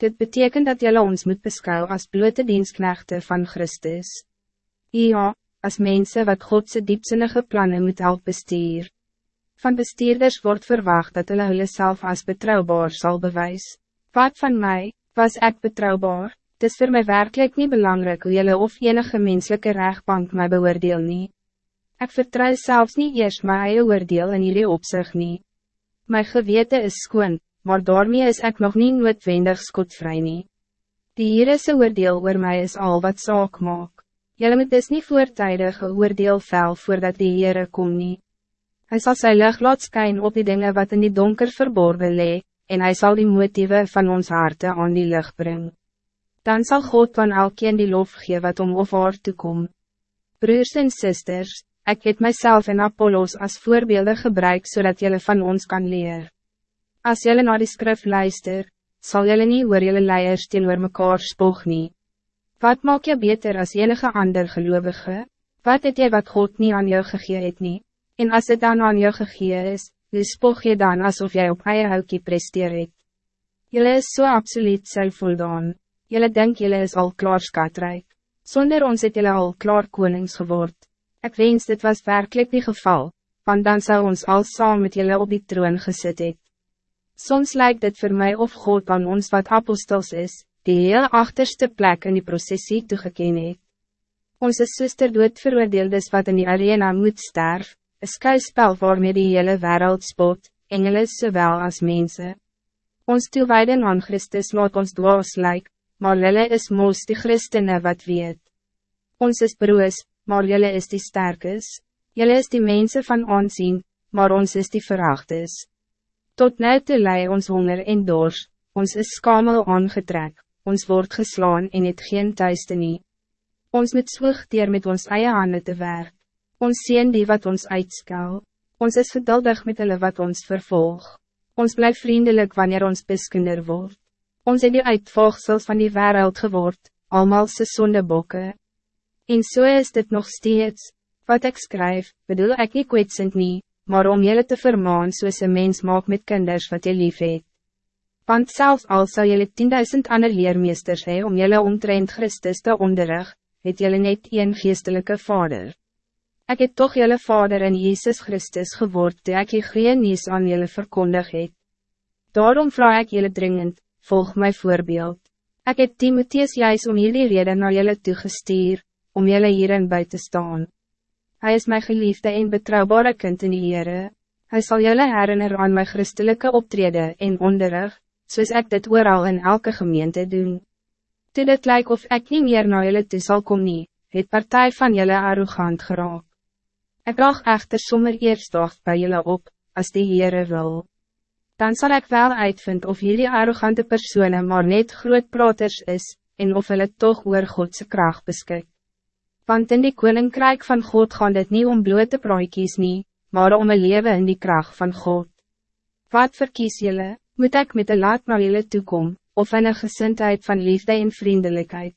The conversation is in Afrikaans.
Dit betekent dat jullie ons moet beschouwen als blote dienstknechten van Christus. Ja, als mensen wat Godse diepzinnige plannen moet helpen bestuur. Van bestuurders wordt verwacht dat hulle hulle self als betrouwbaar zal bewijs. Wat van mij, was ik betrouwbaar? Het is voor mij werkelijk niet belangrijk hoe jullie of enige menselijke rechtbank mij beoordeel niet. Ik vertrouw zelfs niet eerst my eie oordeel in jullie opzicht niet. Mijn geweten is schoon, maar daarmee is ik nog niet noodwendig skotvrij nie. Die Heerese oordeel oor mij is al wat saak maak. Jylle moet dus niet voortijdig een oordeel vel voordat die Heere kom nie. Hy sal sy lig laat skyn op die dingen wat in die donker verborgen lee, en hij zal die motieven van ons harte aan die lucht brengen. Dan zal God van elkeen die lof gee wat om of haar toekom. Broers en sisters, ik het mijzelf en Apollos als voorbeelden gebruik zodat jullie van ons kan leren. Als jullie naar die skrif luister, zal jullie niet oor jullie leiers teenoor mekaar spoog nie. Wat maak je beter als enige ander gelovige? Wat het jy wat God niet aan jou gegee het nie? En als het dan aan jou gegee is, hoe spoog je dan alsof jij op eie houtje presteer het? Jullie is so absoluut zelfvoldaan. Jullie denk jullie is al klaar skatrijk. Zonder ons het jullie al klaar konings geword. Ik wens dit was werkelijk die geval, want dan zou ons al saam met jullie op die troon gezet het. Soms lijkt het voor mij of God aan ons wat apostels is, die heel achterste plek in die processie toegeken het. Onze zuster doet veroordeeldes wat in die arena moet sterven, een skuispel waarmee die hele wereld spot, engelen zowel als mensen. Ons toewijden aan Christus laat ons dwaas lyk, maar jylle is moos die christene wat weet. Ons is broers, maar jylle is die sterkes. Jylle is die mensen van aanzien, maar ons is die verachtes. Tot nu toe lei ons honger en dors, ons is skamel aangetrek, ons wordt geslaan en het geen thuiste nie. Ons moet zwoeg met ons eie handen te werk. Ons zien die wat ons uitskel. Ons is geduldig met hulle wat ons vervolg. Ons blijft vriendelijk wanneer ons biskinder wordt. Ons het die uitvolgsels van die wereld geword, almal se sondebokke. En so is dit nog steeds. Wat ik schrijf, bedoel ik niet kwetsend nie, maar om jullie te vermaan soos een mens maak met kinders wat je lief het. Want zelfs al zou jullie 10.000 ander leermeesters hee om jullie omtrent Christus te onderrig, het jullie net een geestelijke vader. Ik heb toch jullie vader in Jezus Christus geword, die ek je geen nieuws aan jullie verkondig het. Daarom vraag ik jullie dringend, volg mijn voorbeeld. Ik heb Timotheus juist om jullie reden naar jullie toegestuur, om jullie hierin bij te staan. Hij is mijn geliefde en betrouwbare kind in die Heere. Hij zal jullie herinneren aan mijn christelijke optreden en onderrig, zoals ik dit ooral in elke gemeente doen. Toe dit lijkt of ik niet meer naar jullie toe zal komen, het partij van jullie arrogant geraakt. Ik dacht echter sommer eerst dag bij jullie op, als die Heere wil. Dan zal ik wel uitvinden of jullie arrogante personen maar net groot praters is, en of hulle toch oor Godse kracht beskik. Want in die koninkrijk van God gaan dit niet om blote praatjies nie, maar om een leven in die kracht van God. Wat verkies jullie? Moet ik met de laat naar jullie toekom, of in een gezindheid van liefde en vriendelijkheid?